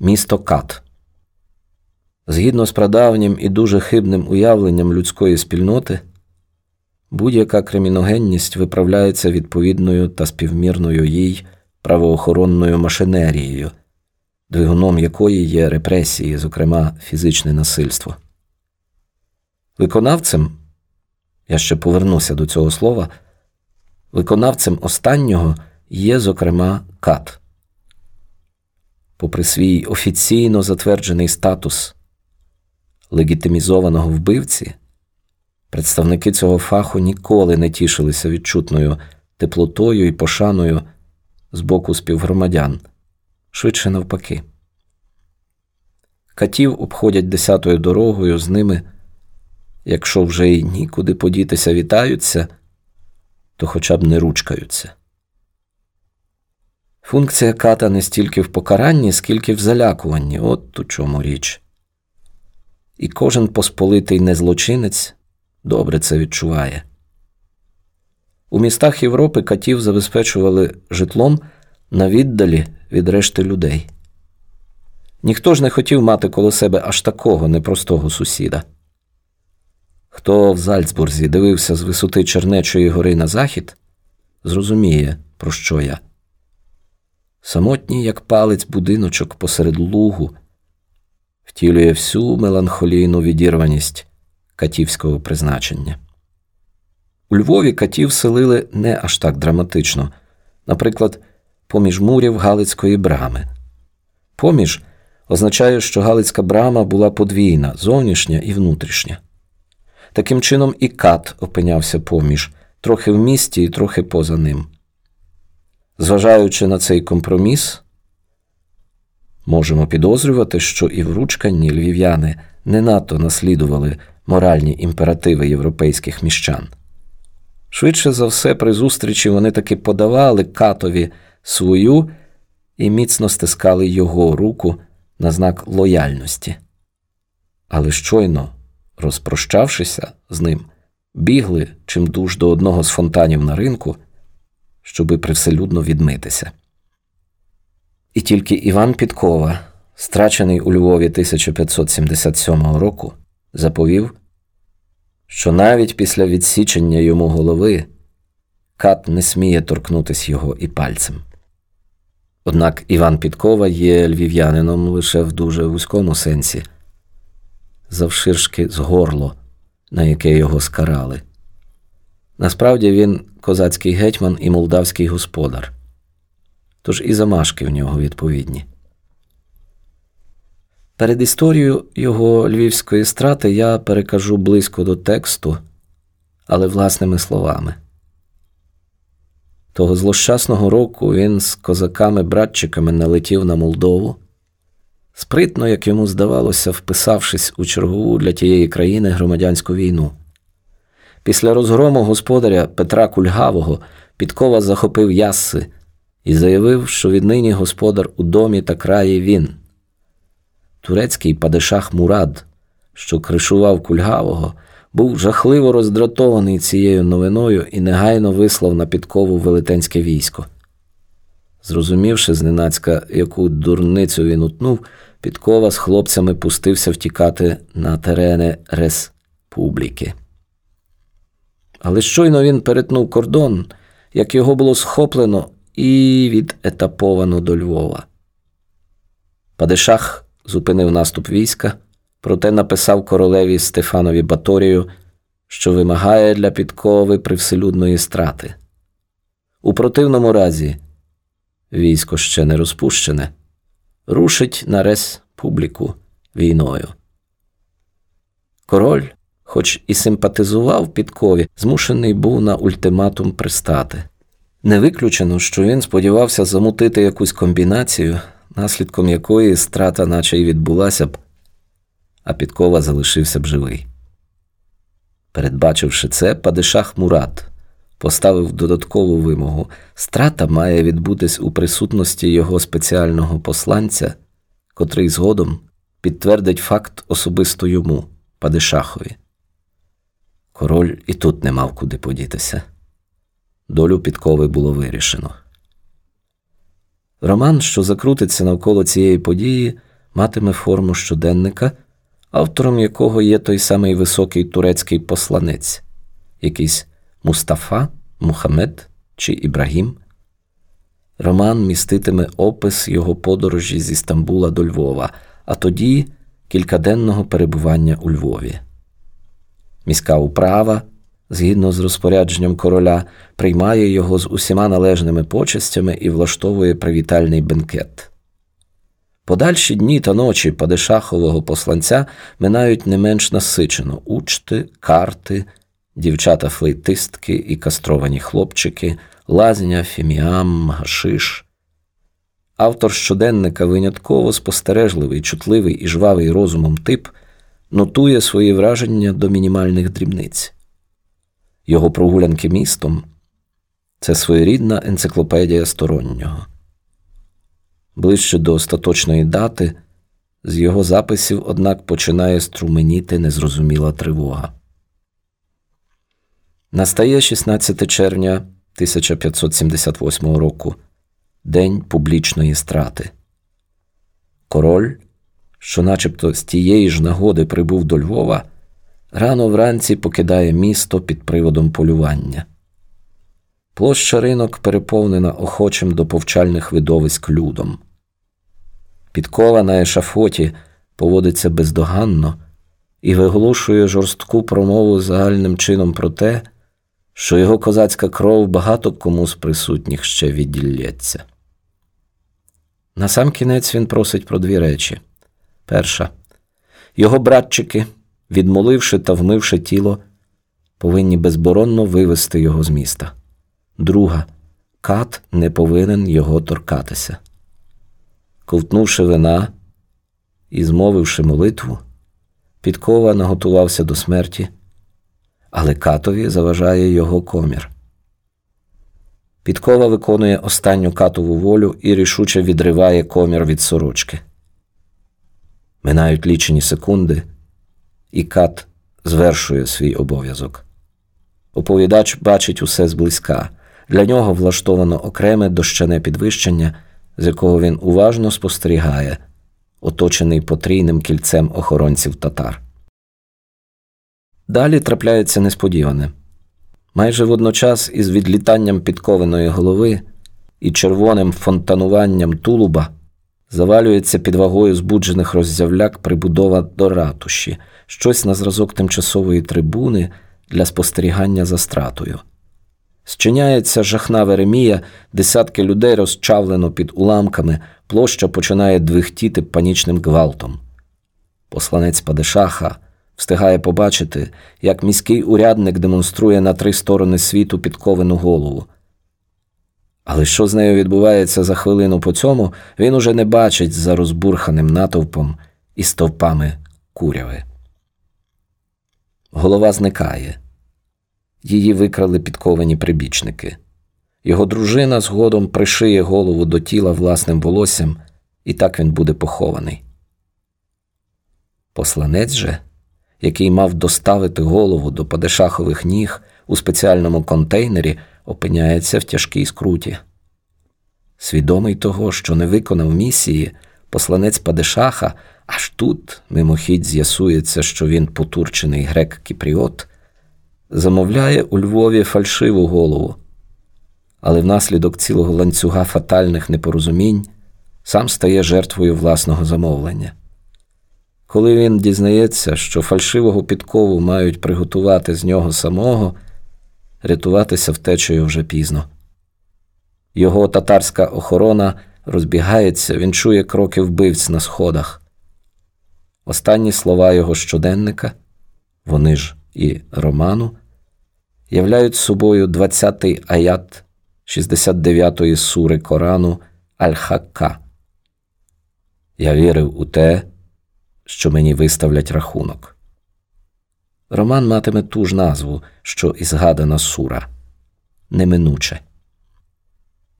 місто Кат. Згідно з прадавнім і дуже хибним уявленням людської спільноти, будь-яка криміногенність виправляється відповідною та співмірною їй правоохоронною машинерією, двигуном якої є репресії, зокрема фізичне насильство. Виконавцем, я ще повернуся до цього слова, виконавцем останнього є, зокрема, кат. Попри свій офіційно затверджений статус легітимізованого вбивці, представники цього фаху ніколи не тішилися відчутною теплотою і пошаною з боку співгромадян, швидше навпаки. Катів обходять десятою дорогою з ними, якщо вже й нікуди подітися вітаються, то хоча б не ручкаються. Функція ката не стільки в покаранні, скільки в залякуванні, от у чому річ. І кожен посполитий незлочинець добре це відчуває. У містах Європи катів забезпечували житлом на віддалі від решти людей. Ніхто ж не хотів мати коло себе аж такого непростого сусіда. Хто в Зальцбурзі дивився з висоти Чернечої гори на захід, зрозуміє, про що я. Самотній, як палець будиночок посеред лугу, втілює всю меланхолійну відірваність катівського призначення. У Львові катів селили не аж так драматично, наприклад, поміж мурів Галицької брами. Поміж означає, що Галицька брама була подвійна, зовнішня і внутрішня. Таким чином, і кат опинявся поміж, трохи в місті і трохи поза ним. Зважаючи на цей компроміс, можемо підозрювати, що і в львів'яни не надто наслідували моральні імперативи європейських міщан. Швидше за все, при зустрічі вони таки подавали катові свою і міцно стискали його руку на знак лояльності. Але щойно, розпрощавшися з ним, бігли чимдуж до одного з фонтанів на ринку щоби привселюдно відмитися. І тільки Іван Підкова, страчений у Львові 1577 року, заповів, що навіть після відсічення йому голови кат не сміє торкнутися його і пальцем. Однак Іван Підкова є львів'янином лише в дуже вузькому сенсі, завширшки з горло, на яке його скарали. Насправді він козацький гетьман і молдавський господар, тож і замашки в нього відповідні. Перед історією його львівської страти я перекажу близько до тексту, але власними словами. Того злощасного року він з козаками-братчиками налетів на Молдову, спритно, як йому здавалося, вписавшись у чергову для тієї країни громадянську війну. Після розгрому господаря Петра Кульгавого Підкова захопив ясси і заявив, що віднині господар у домі та краї він. Турецький падишах Мурад, що кришував Кульгавого, був жахливо роздратований цією новиною і негайно вислав на підкову велетенське військо. Зрозумівши зненацька, яку дурницю він утнув, Підкова з хлопцями пустився втікати на терени республіки. Але щойно він перетнув кордон, як його було схоплено і відетаповано до Львова. Падишах зупинив наступ війська, проте написав королеві Стефанові Баторію, що вимагає для підкови привселюдної страти. У противному разі військо ще не розпущене, рушить на республіку війною. Король хоч і симпатизував підкові, змушений був на ультиматум пристати. Не виключено, що він сподівався замутити якусь комбінацію, наслідком якої страта наче й відбулася б, а підкова залишився б живий. Передбачивши це, Падишах Мурат поставив додаткову вимогу страта має відбутись у присутності його спеціального посланця, котрий згодом підтвердить факт особисто йому, Падишахові. Король і тут не мав куди подітися. Долю підкови було вирішено. Роман, що закрутиться навколо цієї події, матиме форму щоденника, автором якого є той самий високий турецький посланець, якийсь Мустафа, Мухаммед чи Ібрагім. Роман міститиме опис його подорожі зі Стамбула до Львова, а тоді кількаденного перебування у Львові. Міська управа, згідно з розпорядженням короля, приймає його з усіма належними почестями і влаштовує привітальний бенкет. Подальші дні та ночі падишахового посланця минають не менш насичено учти, карти, дівчата флейтистки і кастровані хлопчики, лазня, фіміам, гашиш. Автор щоденника винятково спостережливий, чутливий і жвавий розумом тип нотує свої враження до мінімальних дрібниць. Його прогулянки містом це своєрідна енциклопедія стороннього. Ближче до остаточної дати з його записів, однак, починає струменіти незрозуміла тривога. Настає 16 червня 1578 року день публічної страти. Король, що начебто з тієї ж нагоди прибув до Львова, рано вранці покидає місто під приводом полювання. Площа ринок переповнена охочим до повчальних видовиськ людом. Підкова на ешафоті поводиться бездоганно і виголошує жорстку промову загальним чином про те, що його козацька кров багато кому з присутніх ще відділється. Насамкінець він просить про дві речі. Перша, його братчики, відмоливши та вмивши тіло, повинні безборонно вивести його з міста. Друга, кат не повинен його торкатися. Ковтнувши вина і змовивши молитву, Підкова наготувався до смерті, але катові заважає його комір. Підкова виконує останню катову волю і рішуче відриває комір від сорочки. Минають лічені секунди, і кат звершує свій обов'язок. Оповідач бачить усе зблизька. Для нього влаштовано окреме дощане підвищення, з якого він уважно спостерігає, оточений потрійним кільцем охоронців татар. Далі трапляється несподіване. Майже водночас із відлітанням підкованої голови і червоним фонтануванням тулуба завалюється під вагою збуджених роззявляк прибудова до ратуші, щось на зразок тимчасової трибуни для спостерігання за стратою. Зчиняється жахна Веремія, десятки людей розчавлено під уламками, площа починає двихтіти панічним гвалтом. Посланець Падишаха встигає побачити, як міський урядник демонструє на три сторони світу підковану голову. Але що з нею відбувається за хвилину по цьому, він уже не бачить за розбурханим натовпом і стовпами куряви. Голова зникає. Її викрали підковані прибічники. Його дружина згодом пришиє голову до тіла власним волоссям, і так він буде похований. Посланець же який мав доставити голову до падишахових ніг у спеціальному контейнері, опиняється в тяжкій скруті. Свідомий того, що не виконав місії, посланець Падишаха, аж тут мимохідь з'ясується, що він потурчений грек Кіпріот, замовляє у Львові фальшиву голову, але внаслідок цілого ланцюга фатальних непорозумінь сам стає жертвою власного замовлення. Коли він дізнається, що фальшивого підкову мають приготувати з нього самого, рятуватися втечею вже пізно. Його татарська охорона розбігається, він чує кроки вбивць на сходах. Останні слова його щоденника, вони ж і роману, являють собою 20-й аят 69-ї сури Корану Аль-Хакка. Я вірив у те що мені виставлять рахунок. Роман матиме ту ж назву, що і згадана сура неминуче.